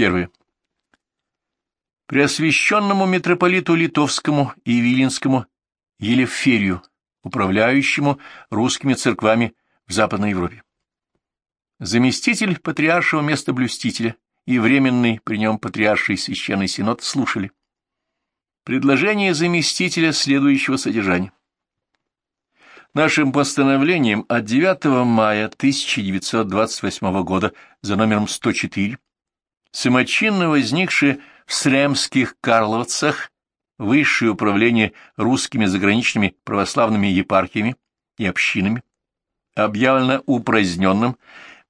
Первое. Преосвященному митрополиту Литовскому и Виленскому Елеферию, управляющему русскими церквами в Западной Европе. Заместитель патриаршего местоблюстителя и временный при нем патриарший священный синод слушали. Предложение заместителя следующего содержания. Нашим постановлением от 9 мая 1928 года за номером 104 самочинно возникшее в Сремских Карловцах Высшее управление русскими заграничными православными епархиями и общинами объявлено упраздненным,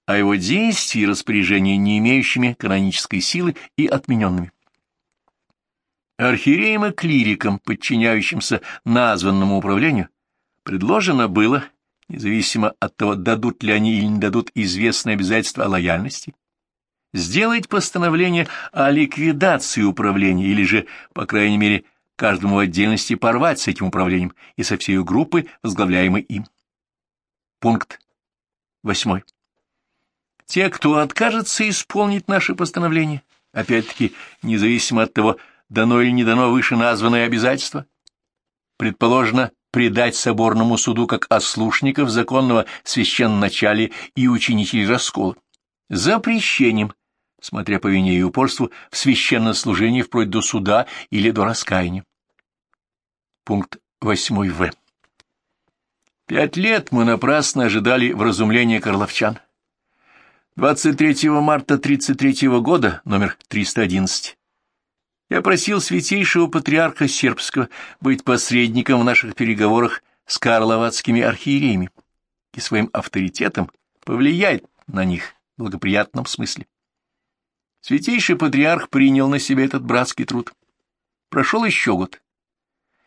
а его действия и распоряжения не имеющими канонической силы и отмененными. Архиереям и клирикам, подчиняющимся названному управлению, предложено было, независимо от того, дадут ли они или не дадут известное обязательство о лояльности, сделать постановление о ликвидации управления или же, по крайней мере, каждому в отдельности порвать с этим управлением и со всей группой, возглавляемой им. Пункт восьмой. Те, кто откажется исполнить наше постановление, опять-таки, независимо от того, дано или не дано вышеназванное обязательство, предположено предать соборному суду как ослушников законного священноначалия и ученителей раскола, запрещением, смотря по вине и упорству, в священнослужении вплоть до суда или до раскаяния. Пункт 8 В. Пять лет мы напрасно ожидали вразумления карловчан. 23 марта 33 года, номер 311, я просил святейшего патриарха сербского быть посредником в наших переговорах с карловацкими архиереями и своим авторитетом повлиять на них в благоприятном смысле. Святейший патриарх принял на себя этот братский труд. Прошел еще год.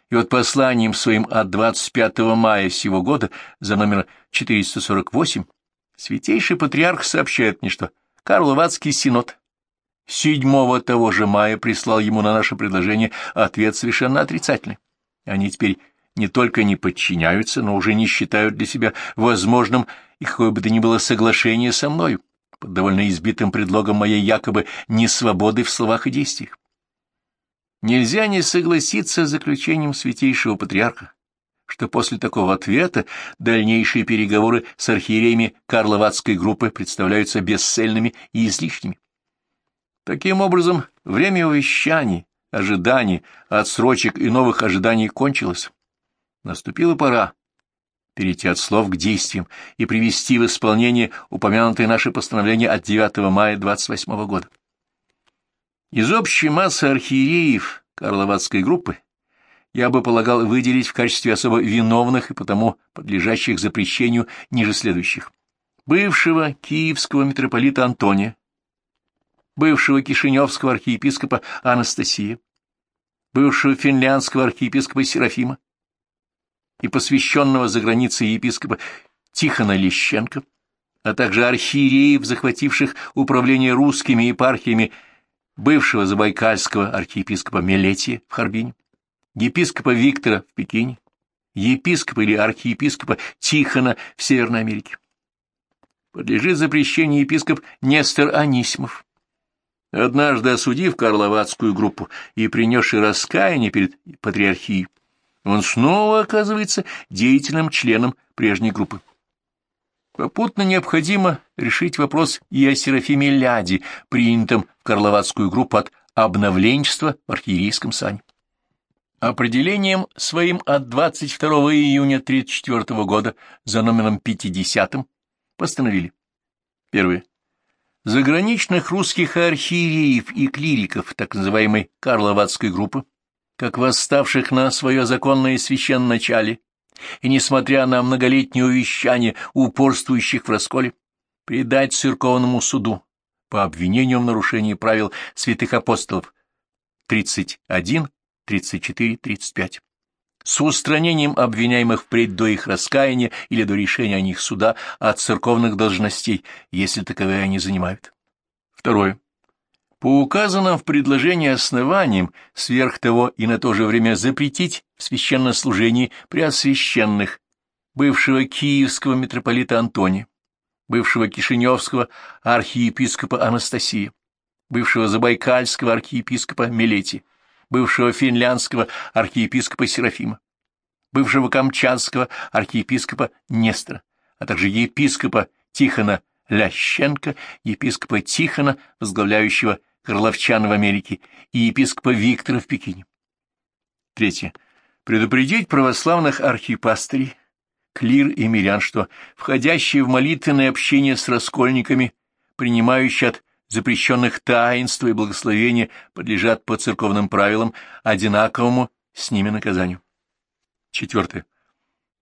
И вот посланием своим от 25 мая сего года за номер 448 Святейший Патриарх сообщает мне, что Карловацкий синод седьмого того же мая прислал ему на наше предложение ответ совершенно отрицательный. Они теперь не только не подчиняются, но уже не считают для себя возможным и какое бы то ни было соглашение со мною, под довольно избитым предлогом моей якобы несвободы в словах и действиях. Нельзя не согласиться с заключением святейшего патриарха, что после такого ответа дальнейшие переговоры с архиереями Карловатской группы представляются бесцельными и излишними. Таким образом, время увещаний, ожиданий, отсрочек и новых ожиданий кончилось. Наступила пора перейти от слов к действиям и привести в исполнение упомянутое наше постановление от 9 мая 28 года. Из общей массы архиереев Карловатской группы я бы полагал выделить в качестве особо виновных и потому подлежащих запрещению ниже следующих. Бывшего киевского митрополита Антония, бывшего кишиневского архиепископа Анастасия, бывшего финляндского архиепископа Серафима и посвященного за границей епископа Тихона Лещенко, а также архиереев, захвативших управление русскими епархиями бывшего забайкальского архиепископа Мелетия в Харбине, епископа Виктора в Пекине, епископа или архиепископа Тихона в Северной Америке. Подлежит запрещению епископ Нестор Анисимов. Однажды осудив Карловатскую группу и принесший раскаяние перед патриархией, он снова оказывается деятельным членом прежней группы. Попутно необходимо решить вопрос и о Серафиме Ляде, принятом в Карловатскую группу от обновленчества в архиерейском сане. Определением своим от 22 июня 1934 года за номером 50 постановили. Первое. Заграничных русских архиереев и клириков так называемой Карловатской группы, как восставших на свое законное священначале, и, несмотря на многолетнее увещание упорствующих в расколе, предать церковному суду по обвинению в нарушении правил святых апостолов 31 34-35, с устранением обвиняемых впредь до их раскаяния или до решения о них суда от церковных должностей, если таковые они занимают. Второе. По указанным в предложении основаниям, сверх того и на то же время запретить в священнослужении преосвященных бывшего киевского митрополита Антония, бывшего кишиневского архиепископа Анастасия, бывшего забайкальского архиепископа Милети, бывшего финляндского архиепископа Серафима, бывшего камчатского архиепископа Нестора, а также епископа Тихона Лященко, епископа Тихона, возглавляющего Карловчан в Америке, и епископа Виктора в Пекине. Третье. Предупредить православных архипастырей, клир и мирян, что входящие в молитвенное общение с раскольниками, принимающие от запрещенных таинств и благословения, подлежат по церковным правилам одинаковому с ними наказанию. Четвертое.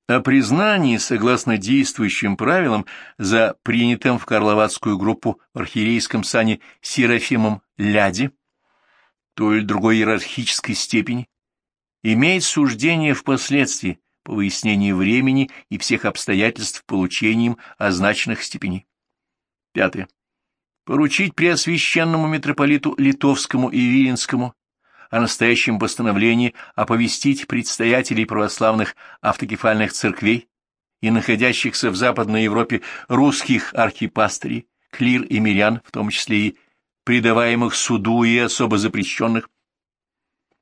О признании, согласно действующим правилам, за принятым в Карловацкую группу в архиерейском сане Серафимом Ляди, той или другой иерархической степени, имеет суждение впоследствии по выяснению времени и всех обстоятельств получением означенных степеней. Пятое. Поручить Преосвященному митрополиту Литовскому и Виленскому о настоящем постановлении оповестить предстоятелей православных автокефальных церквей и находящихся в Западной Европе русских архипастырей, клир и мирян, в том числе и предаваемых суду и особо запрещенных,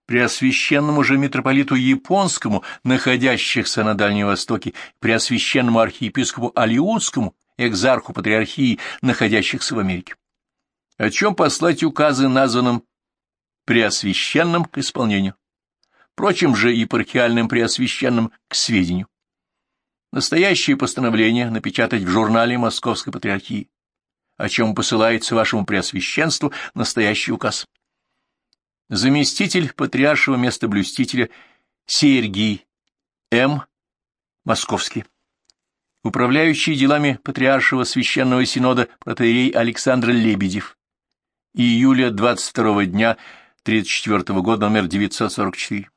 Преосвященному же митрополиту Японскому, находящихся на Дальнем Востоке, Преосвященному архиепископу Алиутскому, экзарху патриархии, находящихся в Америке. О чем послать указы названным Преосвященным к исполнению, прочим же епархиальным Преосвященным к сведению. Настоящее постановление напечатать в журнале Московской Патриархии, о чем посылается вашему Преосвященству настоящий указ заместитель патриаршего местоблюстителя Сергий М. Московский, управляющий делами патриаршего священного синода протеерей Александр Лебедев, июля 22 дня 34 года номер 944.